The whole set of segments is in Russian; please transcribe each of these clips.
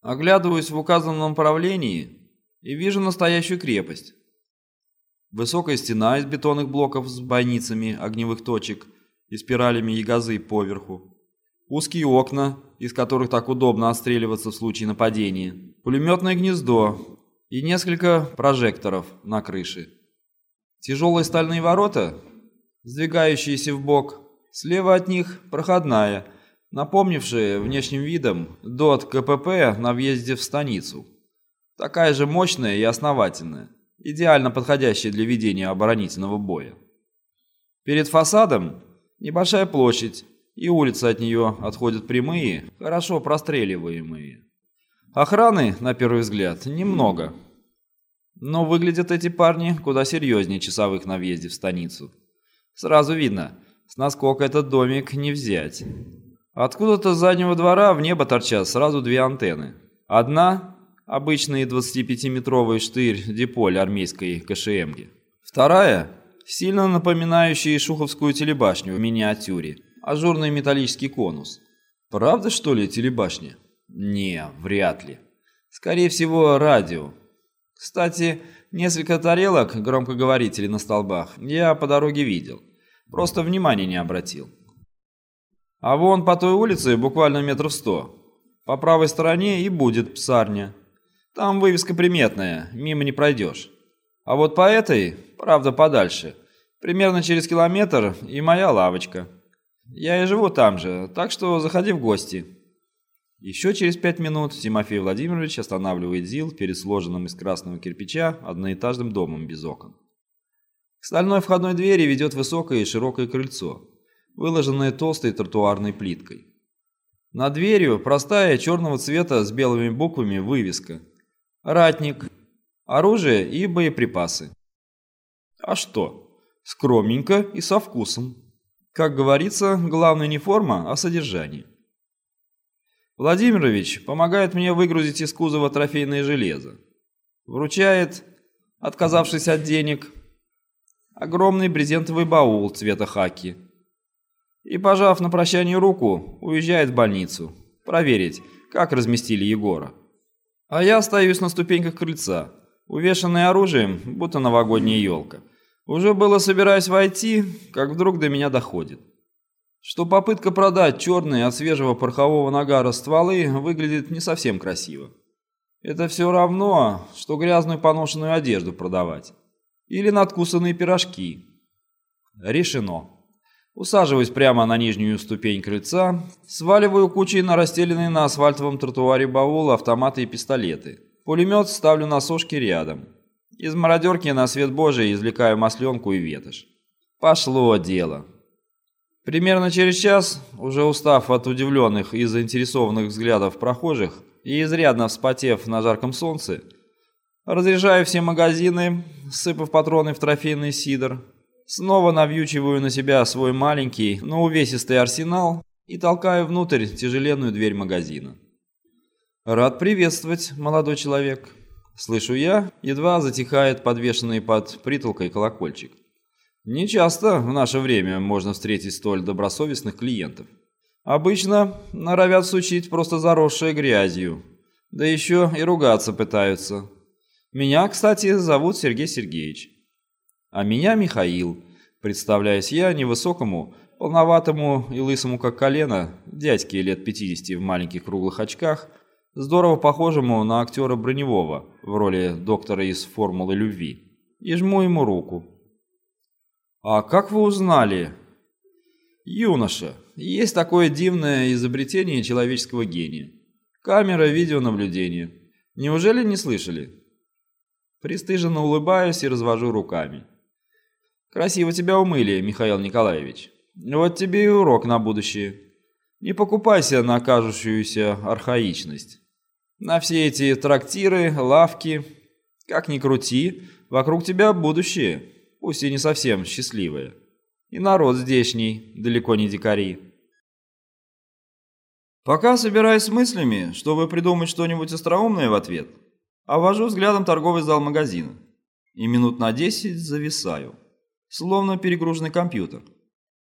Оглядываюсь в указанном направлении и вижу настоящую крепость. Высокая стена из бетонных блоков с бойницами огневых точек и спиралями ягозы поверху. Узкие окна, из которых так удобно отстреливаться в случае нападения. Пулеметное гнездо и несколько прожекторов на крыше. Тяжелые стальные ворота, сдвигающиеся в бок, слева от них проходная, напомнившая внешним видом ДОТ КПП на въезде в станицу. Такая же мощная и основательная, идеально подходящая для ведения оборонительного боя. Перед фасадом небольшая площадь, и улицы от нее отходят прямые, хорошо простреливаемые. Охраны, на первый взгляд, немного. Но выглядят эти парни куда серьезнее часовых на въезде в станицу. Сразу видно, с насколько этот домик не взять. Откуда-то с заднего двора в небо торчат сразу две антенны. Одна – обычный 25-метровый штырь диполь армейской КШМги. Вторая – сильно напоминающая шуховскую телебашню в миниатюре – ажурный металлический конус. Правда, что ли, телебашня? Не, вряд ли. Скорее всего, радио. Кстати, несколько тарелок громкоговорителей на столбах я по дороге видел. Просто внимания не обратил. А вон по той улице буквально метров сто. По правой стороне и будет псарня. Там вывеска приметная, мимо не пройдешь. А вот по этой, правда, подальше, примерно через километр и моя лавочка. Я и живу там же, так что заходи в гости». Еще через пять минут Тимофей Владимирович останавливает ЗИЛ перед сложенным из красного кирпича одноэтажным домом без окон. К стальной входной двери ведет высокое и широкое крыльцо, выложенное толстой тротуарной плиткой. Над дверью простая черного цвета с белыми буквами вывеска «Ратник. Оружие и боеприпасы». А что? Скромненько и со вкусом. Как говорится, главное не форма, а содержание. Владимирович помогает мне выгрузить из кузова трофейное железо. Вручает, отказавшись от денег, огромный брезентовый баул цвета хаки. И, пожав на прощание руку, уезжает в больницу проверить, как разместили Егора. А я остаюсь на ступеньках крыльца, увешанный оружием, будто новогодняя елка. Уже было собираюсь войти, как вдруг до меня доходит, что попытка продать черные от свежего порохового нагара стволы выглядит не совсем красиво. Это все равно, что грязную поношенную одежду продавать. Или надкусанные пирожки. Решено. Усаживаюсь прямо на нижнюю ступень крыльца, сваливаю кучей на расстеленные на асфальтовом тротуаре баулы автоматы и пистолеты. Пулемет ставлю на сошки рядом. Из мародерки на свет божий извлекаю масленку и ветошь. Пошло дело. Примерно через час, уже устав от удивленных и заинтересованных взглядов прохожих и изрядно вспотев на жарком солнце, разряжаю все магазины, сыпав патроны в трофейный сидр, снова навьючиваю на себя свой маленький, но увесистый арсенал и толкаю внутрь тяжеленную дверь магазина. «Рад приветствовать, молодой человек», Слышу я, едва затихает подвешенный под притолкой колокольчик. Не часто в наше время можно встретить столь добросовестных клиентов. Обычно норовят сучить просто заросшей грязью, да еще и ругаться пытаются. Меня, кстати, зовут Сергей Сергеевич. А меня Михаил, представляюсь я невысокому, полноватому и лысому как колено, дядьке лет 50 в маленьких круглых очках, здорово похожему на актера Броневого в роли доктора из «Формулы любви», и жму ему руку. «А как вы узнали?» «Юноша, есть такое дивное изобретение человеческого гения. Камера видеонаблюдения. Неужели не слышали?» Пристыженно улыбаюсь и развожу руками. «Красиво тебя умыли, Михаил Николаевич. Вот тебе и урок на будущее. Не покупайся на кажущуюся архаичность. На все эти трактиры, лавки, как ни крути, вокруг тебя будущее, пусть и не совсем счастливое. И народ здешний, далеко не дикари. Пока собираюсь с мыслями, чтобы придумать что-нибудь остроумное в ответ, обвожу взглядом торговый зал магазина и минут на десять зависаю, словно перегруженный компьютер.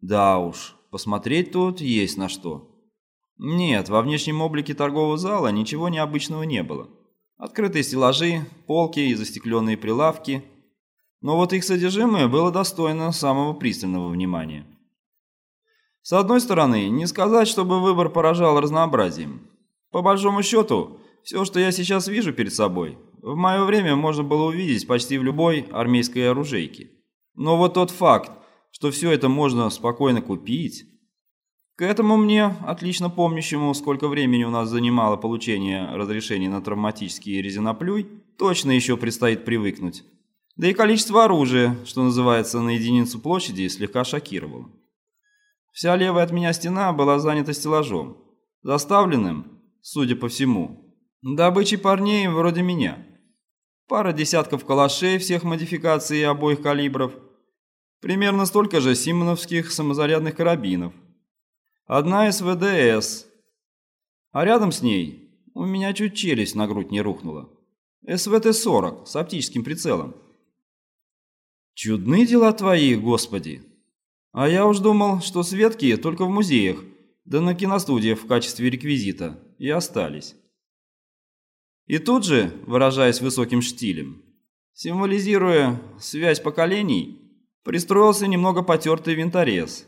Да уж, посмотреть тут есть на что. Нет, во внешнем облике торгового зала ничего необычного не было. Открытые стеллажи, полки и застекленные прилавки. Но вот их содержимое было достойно самого пристального внимания. С одной стороны, не сказать, чтобы выбор поражал разнообразием. По большому счету, все, что я сейчас вижу перед собой, в мое время можно было увидеть почти в любой армейской оружейке. Но вот тот факт, что все это можно спокойно купить... К этому мне, отлично помнящему, сколько времени у нас занимало получение разрешений на травматический резиноплюй, точно еще предстоит привыкнуть. Да и количество оружия, что называется, на единицу площади, слегка шокировало. Вся левая от меня стена была занята стеллажом, заставленным, судя по всему, добычей парней вроде меня. Пара десятков калашей всех модификаций обоих калибров – Примерно столько же симоновских самозарядных карабинов. Одна СВДС. А рядом с ней у меня чуть челюсть на грудь не рухнула. СВТ-40 с оптическим прицелом. Чудны дела твои, господи. А я уж думал, что светки только в музеях, да на киностудиях в качестве реквизита и остались. И тут же, выражаясь высоким штилем, символизируя связь поколений, пристроился немного потертый винторез.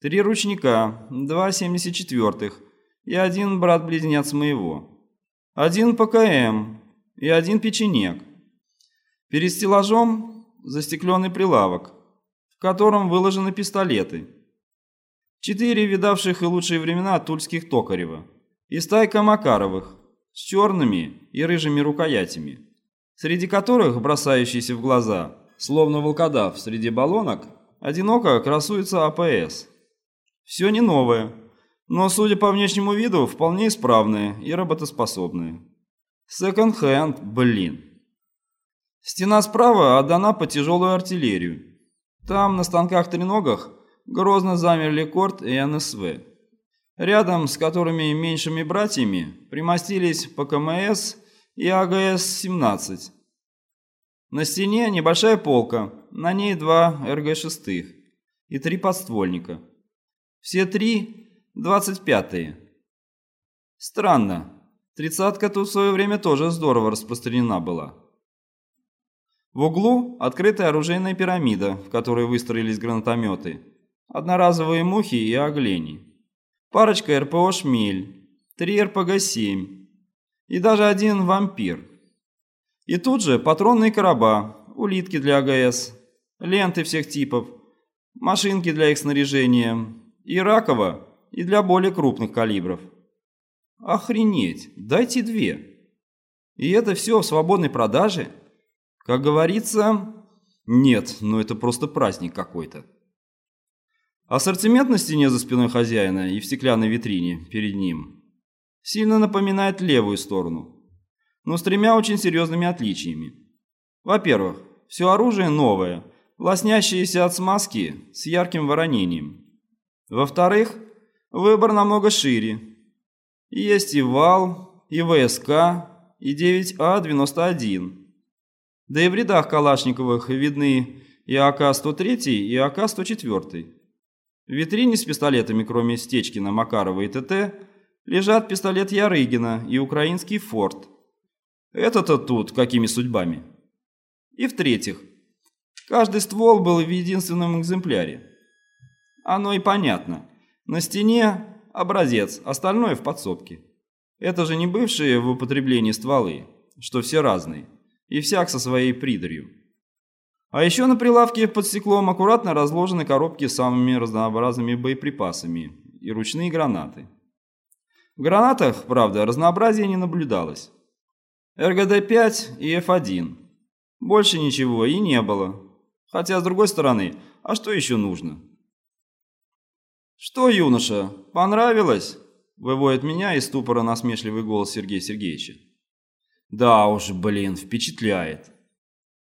Три ручника, два 74-х и один брат-близнец моего. Один ПКМ и один печенек. Перед стеллажом застекленный прилавок, в котором выложены пистолеты. Четыре видавших и лучшие времена тульских Токарева и стайка Макаровых с черными и рыжими рукоятями, среди которых бросающиеся в глаза – словно волкодав среди баллонок, одиноко красуется АПС. Все не новое, но, судя по внешнему виду, вполне исправные и работоспособные. Секонд-хенд, блин. Стена справа отдана по тяжелую артиллерию. Там, на станках-треногах, грозно замерли Корт и НСВ. Рядом с которыми меньшими братьями примостились ПКМС и АГС-17 на стене небольшая полка, на ней два РГ-6 и три подствольника. Все три двадцать пятые. Странно, тридцатка тут в свое время тоже здорово распространена была. В углу открытая оружейная пирамида, в которой выстроились гранатометы, одноразовые мухи и оглени, парочка РПО «Шмель», три РПГ-7 и даже один «Вампир». И тут же патронные короба, улитки для АГС, ленты всех типов, машинки для их снаряжения, и раково, и для более крупных калибров. Охренеть, дайте две. И это все в свободной продаже? Как говорится, нет, ну это просто праздник какой-то. Ассортимент на стене за спиной хозяина и в стеклянной витрине перед ним сильно напоминает левую сторону но с тремя очень серьезными отличиями. Во-первых, все оружие новое, лоснящееся от смазки с ярким воронением. Во-вторых, выбор намного шире. Есть и ВАЛ, и ВСК, и 9А-91. Да и в рядах Калашниковых видны и АК-103, и АК-104. В витрине с пистолетами, кроме Стечкина, Макарова и ТТ, лежат пистолет Ярыгина и украинский «Форд», это-то тут какими судьбами? И в-третьих, каждый ствол был в единственном экземпляре. Оно и понятно. На стене образец, остальное в подсобке. Это же не бывшие в употреблении стволы, что все разные, и всяк со своей придарью. А еще на прилавке под стеклом аккуратно разложены коробки с самыми разнообразными боеприпасами и ручные гранаты. В гранатах, правда, разнообразия не наблюдалось. РГД-5 и F1. Больше ничего и не было. Хотя, с другой стороны, а что еще нужно? «Что, юноша, понравилось?» – выводит меня из ступора насмешливый голос Сергея Сергеевича. «Да уж, блин, впечатляет.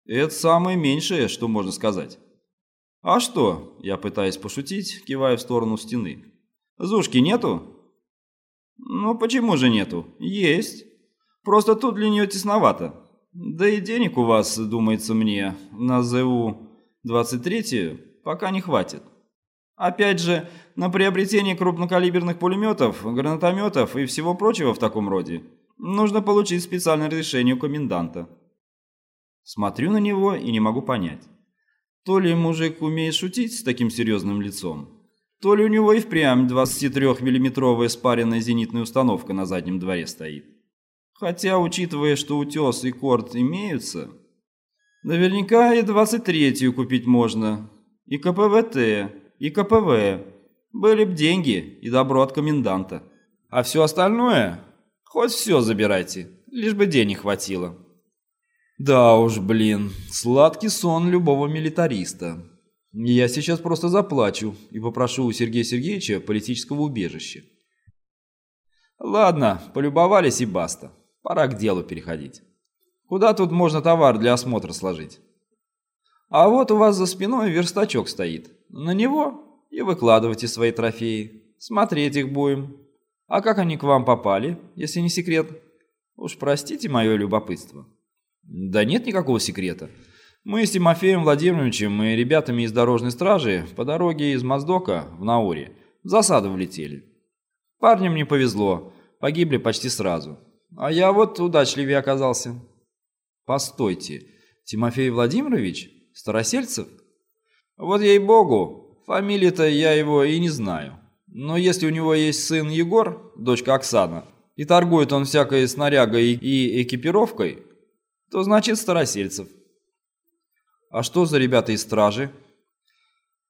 Это самое меньшее, что можно сказать». «А что?» – я пытаюсь пошутить, кивая в сторону стены. «Зушки нету?» «Ну почему же нету? Есть». Просто тут для нее тесновато. Да и денег у вас, думается мне, на ЗУ-23 пока не хватит. Опять же, на приобретение крупнокалиберных пулеметов, гранатометов и всего прочего в таком роде нужно получить специальное разрешение у коменданта. Смотрю на него и не могу понять. То ли мужик умеет шутить с таким серьезным лицом, то ли у него и впрямь 23-миллиметровая спаренная зенитная установка на заднем дворе стоит. Хотя, учитывая, что утес и корт имеются, наверняка и 23-ю купить можно, и КПВТ, и КПВ. Были б деньги и добро от коменданта. А все остальное, хоть все забирайте, лишь бы денег хватило. Да уж, блин, сладкий сон любого милитариста. Я сейчас просто заплачу и попрошу у Сергея Сергеевича политического убежища. Ладно, полюбовались и баста. Пора к делу переходить. Куда тут можно товар для осмотра сложить? А вот у вас за спиной верстачок стоит. На него и выкладывайте свои трофеи. Смотреть их будем. А как они к вам попали, если не секрет? Уж простите мое любопытство. Да нет никакого секрета. Мы с Тимофеем Владимировичем и ребятами из дорожной стражи по дороге из Моздока в Науре в засаду влетели. Парням не повезло, погибли почти сразу. А я вот удачливее оказался. Постойте, Тимофей Владимирович? Старосельцев? Вот ей-богу, фамилии-то я его и не знаю. Но если у него есть сын Егор, дочка Оксана, и торгует он всякой снарягой и экипировкой, то значит Старосельцев. А что за ребята из стражи?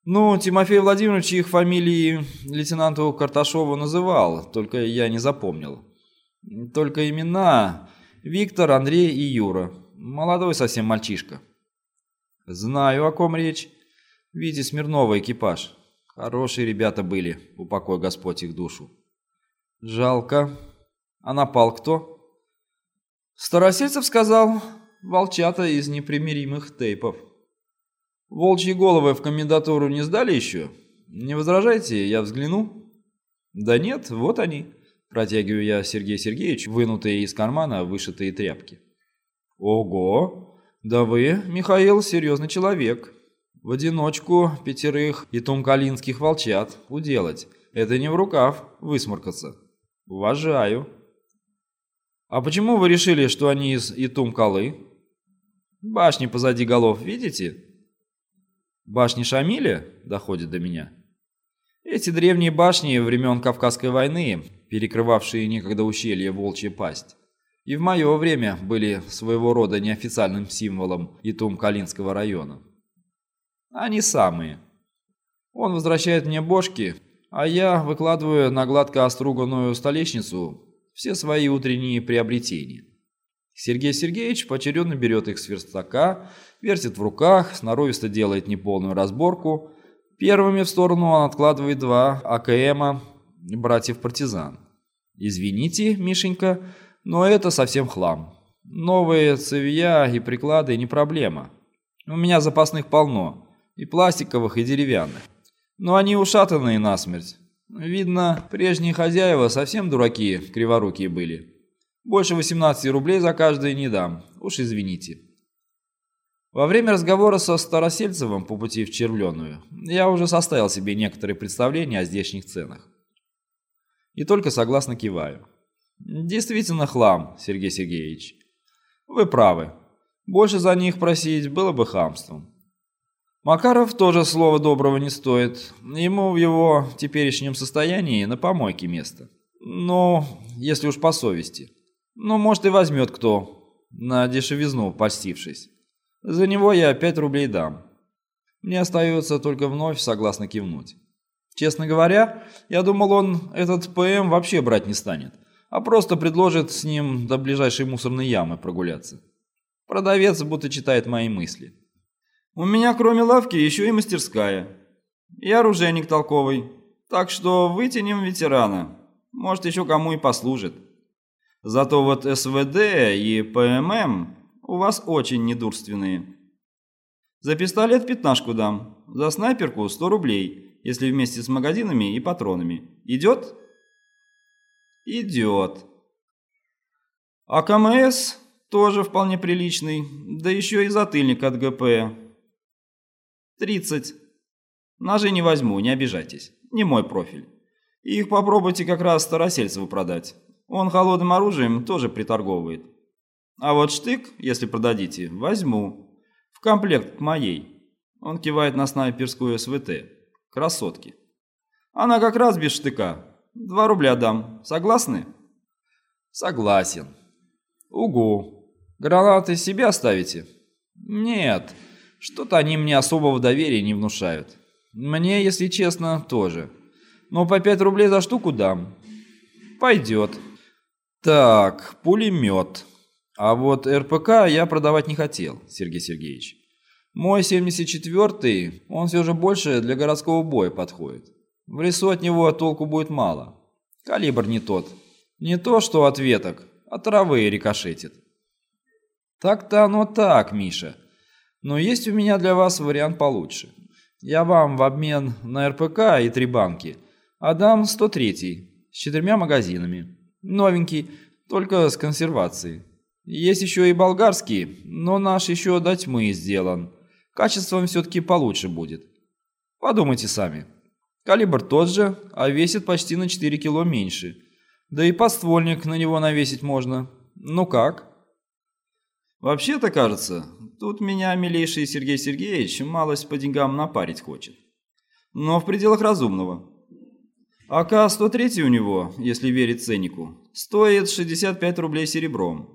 Ну, Тимофей Владимирович их фамилии лейтенанту Карташову называл, только я не запомнил. Только имена Виктор, Андрей и Юра. Молодой совсем мальчишка. Знаю, о ком речь. Витя Смирнова экипаж. Хорошие ребята были, упокой Господь их душу. Жалко. А напал кто? Старосельцев сказал, волчата из непримиримых тейпов. Волчьи головы в комендатуру не сдали еще? Не возражайте, я взгляну? Да нет, вот они. Протягиваю я Сергею Сергеевичу вынутые из кармана вышитые тряпки. Ого! Да вы, Михаил, серьезный человек. В одиночку пятерых и тумкалинских волчат уделать. Это не в рукав высморкаться. Уважаю. «А почему вы решили, что они из Итум-Калы?» «Башни позади голов, видите?» «Башни Шамиля?» — доходит до меня. Эти древние башни времен Кавказской войны, перекрывавшие некогда ущелье Волчья Пасть, и в мое время были своего рода неофициальным символом Итум-Калинского района. Они самые. Он возвращает мне бошки, а я выкладываю на гладко оструганную столешницу все свои утренние приобретения. Сергей Сергеевич поочередно берет их с верстака, вертит в руках, сноровисто делает неполную разборку. Первыми в сторону он откладывает два АКМа братьев-партизан. «Извините, Мишенька, но это совсем хлам. Новые цевья и приклады не проблема. У меня запасных полно, и пластиковых, и деревянных. Но они ушатанные насмерть. Видно, прежние хозяева совсем дураки, криворукие были. Больше 18 рублей за каждый не дам, уж извините. Во время разговора со Старосельцевым по пути в Червленую я уже составил себе некоторые представления о здешних ценах. И только согласно киваю. Действительно хлам, Сергей Сергеевич. Вы правы. Больше за них просить было бы хамством. Макаров тоже слова доброго не стоит. Ему в его теперешнем состоянии на помойке место. Но, если уж по совести. Ну, может и возьмет кто, на дешевизну постившись. За него я 5 рублей дам. Мне остается только вновь согласно кивнуть. Честно говоря, я думал, он этот ПМ вообще брать не станет, а просто предложит с ним до ближайшей мусорной ямы прогуляться. Продавец будто читает мои мысли. У меня кроме лавки еще и мастерская. И оружейник толковый. Так что вытянем ветерана. Может, еще кому и послужит. Зато вот СВД и ПММ у вас очень недурственные. За пистолет пятнашку дам. За снайперку 100 рублей, если вместе с магазинами и патронами. Идет? Идет. А КМС тоже вполне приличный. Да еще и затыльник от ГП. Тридцать. Ножи не возьму, не обижайтесь. Не мой профиль. Их попробуйте как раз Старосельцеву продать. Он холодным оружием тоже приторговывает. А вот штык, если продадите, возьму. В комплект к моей. Он кивает на снайперскую СВТ. Красотки. Она как раз без штыка. Два рубля дам. Согласны? Согласен. Угу. Гранаты себе оставите? Нет. Что-то они мне особого доверия не внушают. Мне, если честно, тоже. Но по пять рублей за штуку дам. Пойдет. Так, пулемет. А вот РПК я продавать не хотел, Сергей Сергеевич. Мой 74-й, он все же больше для городского боя подходит. В лесу от него толку будет мало. Калибр не тот. Не то, что от веток, а травы рикошетит. Так-то оно так, Миша. Но есть у меня для вас вариант получше. Я вам в обмен на РПК и три банки отдам 103-й с четырьмя магазинами. Новенький, только с консервацией. Есть еще и болгарский, но наш еще до тьмы сделан. Качеством все-таки получше будет. Подумайте сами. Калибр тот же, а весит почти на 4 кило меньше. Да и подствольник на него навесить можно. Ну как? Вообще-то кажется, тут меня милейший Сергей Сергеевич малость по деньгам напарить хочет. Но в пределах разумного. АК-103 у него, если верить ценнику, стоит 65 рублей серебром.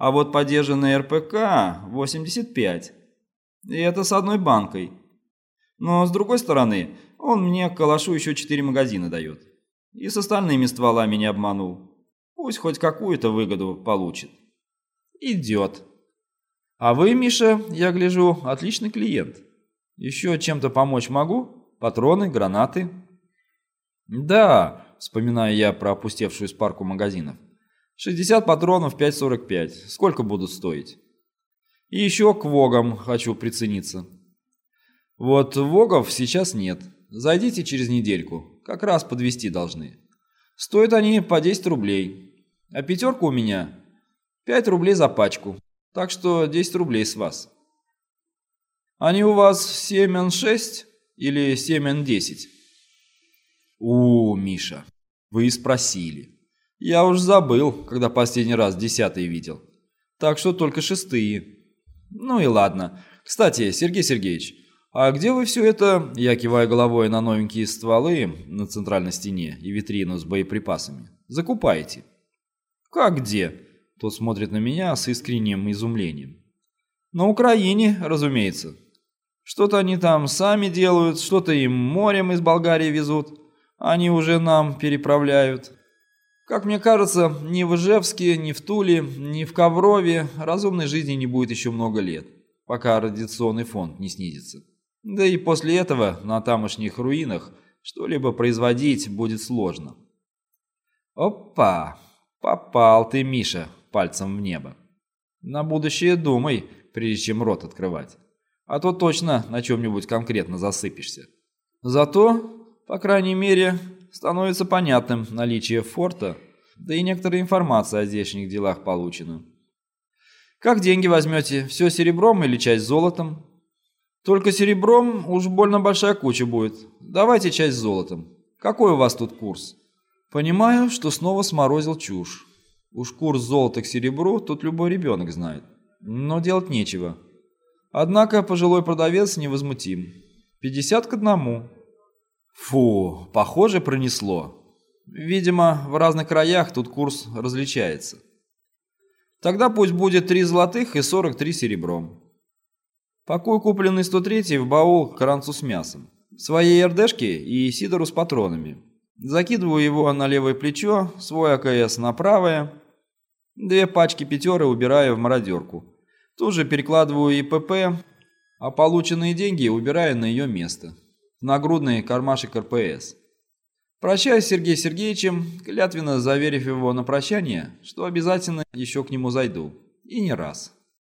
А вот подержанный РПК – 85. И это с одной банкой. Но с другой стороны, он мне к калашу еще 4 магазина дает. И с остальными стволами не обманул. Пусть хоть какую-то выгоду получит. Идет. А вы, Миша, я гляжу, отличный клиент. Еще чем-то помочь могу? Патроны, гранаты? Да, вспоминаю я про опустевшую спарку магазинов. 60 патронов 5.45. Сколько будут стоить? И еще к Вогам хочу прицениться. Вот Вогов сейчас нет. Зайдите через недельку. Как раз подвести должны. Стоят они по 10 рублей. А пятерка у меня 5 рублей за пачку. Так что 10 рублей с вас. Они у вас 7Н6 или 7Н10? «У, Миша, вы спросили. Я уж забыл, когда последний раз десятые видел. Так что только шестые. Ну и ладно. Кстати, Сергей Сергеевич, а где вы все это, я киваю головой на новенькие стволы на центральной стене и витрину с боеприпасами, закупаете?» «Как где?» Тот смотрит на меня с искренним изумлением. «На Украине, разумеется. Что-то они там сами делают, что-то им морем из Болгарии везут они уже нам переправляют. Как мне кажется, ни в Ижевске, ни в Туле, ни в Коврове разумной жизни не будет еще много лет, пока радиационный фонд не снизится. Да и после этого на тамошних руинах что-либо производить будет сложно. Опа! Попал ты, Миша, пальцем в небо. На будущее думай, прежде чем рот открывать. А то точно на чем-нибудь конкретно засыпешься. Зато по крайней мере, становится понятным наличие форта, да и некоторая информация о здешних делах получена. Как деньги возьмете? Все серебром или часть золотом? Только серебром уж больно большая куча будет. Давайте часть золотом. Какой у вас тут курс? Понимаю, что снова сморозил чушь. Уж курс золота к серебру тут любой ребенок знает. Но делать нечего. Однако пожилой продавец невозмутим. 50 к одному. Фу, похоже, пронесло. Видимо, в разных краях тут курс различается. Тогда пусть будет 3 золотых и 43 серебром. Пакуй купленный 103 в баул к с мясом. Своей РДшке и Сидору с патронами. Закидываю его на левое плечо, свой АКС на правое. Две пачки пятеры убираю в мародерку. Тут же перекладываю ИПП, а полученные деньги убираю на ее место нагрудный кармашек РПС. Прощаюсь с Сергеем Сергеевичем, клятвенно заверив его на прощание, что обязательно еще к нему зайду. И не раз.